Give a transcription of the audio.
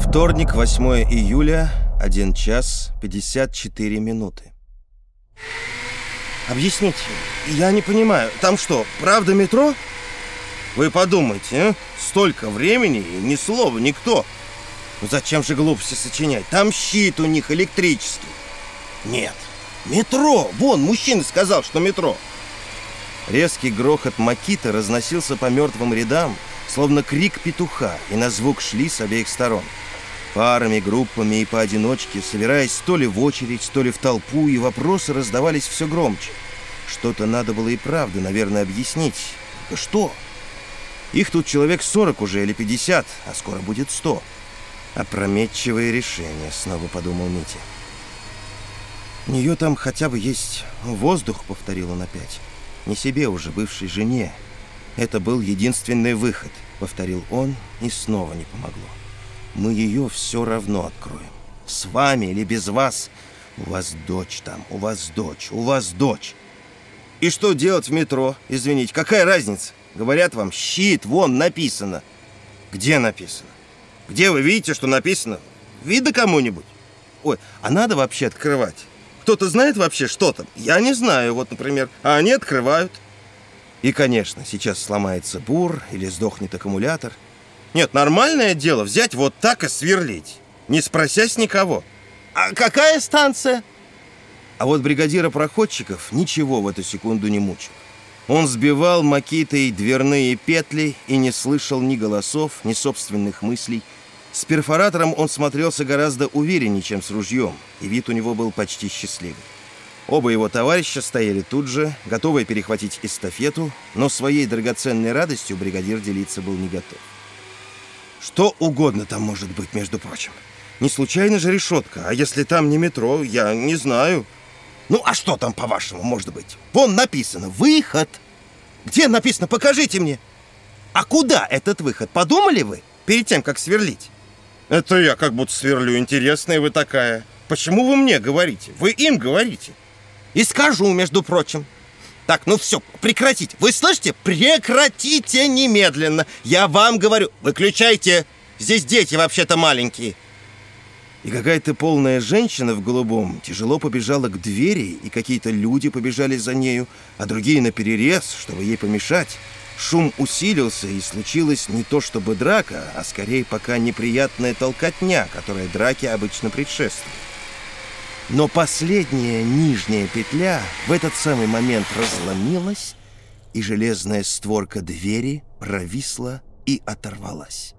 Вторник, 8 июля, 1 час 54 минуты. Объясните, я не понимаю, там что, правда метро? Вы подумайте, а? столько времени и ни слова никто. Ну зачем же глупости сочинять? Там щит у них электрический. Нет, метро! Вон, мужчина сказал, что метро. Резкий грохот макита разносился по мертвым рядам, словно крик петуха, и на звук шли с обеих сторон. Парами, группами и поодиночке, собираясь то ли в очередь, то ли в толпу, и вопросы раздавались все громче. Что-то надо было и правда, наверное, объяснить. Только что? Их тут человек 40 уже или 50, а скоро будет 100. Опрометчивое решение, снова подумал Митя. У нее там хотя бы есть воздух, повторил он опять. Не себе уже, бывшей жене. Это был единственный выход, повторил он, и снова не помогло. Мы ее все равно откроем. С вами или без вас. У вас дочь там, у вас дочь, у вас дочь. И что делать в метро? Извините, какая разница? Говорят вам, щит, вон написано. Где написано? Где вы видите, что написано? Видно кому-нибудь? Ой, а надо вообще открывать? Кто-то знает вообще, что там? Я не знаю, вот, например. А они открывают. И, конечно, сейчас сломается бур или сдохнет аккумулятор. Нет, нормальное дело взять вот так и сверлить, не спросясь никого. А какая станция? А вот бригадира проходчиков ничего в эту секунду не мучил. Он сбивал макитой дверные петли и не слышал ни голосов, ни собственных мыслей. С перфоратором он смотрелся гораздо увереннее, чем с ружьем, и вид у него был почти счастливый. Оба его товарища стояли тут же, готовые перехватить эстафету, но своей драгоценной радостью бригадир делиться был не готов. Что угодно там может быть, между прочим. Не случайно же решетка, а если там не метро, я не знаю. Ну, а что там, по-вашему, может быть? Вон написано «Выход». Где написано? Покажите мне. А куда этот выход? Подумали вы перед тем, как сверлить? Это я как будто сверлю. Интересная вы такая. Почему вы мне говорите? Вы им говорите. И скажу, между прочим. Так, ну все, прекратите. Вы слышите? Прекратите немедленно. Я вам говорю, выключайте. Здесь дети вообще-то маленькие. И какая-то полная женщина в голубом тяжело побежала к двери, и какие-то люди побежали за нею, а другие на перерез, чтобы ей помешать. Шум усилился, и случилось не то чтобы драка, а скорее пока неприятная толкотня, которая драке обычно предшествует. Но последняя нижняя петля в этот самый момент разломилась, и железная створка двери провисла и оторвалась.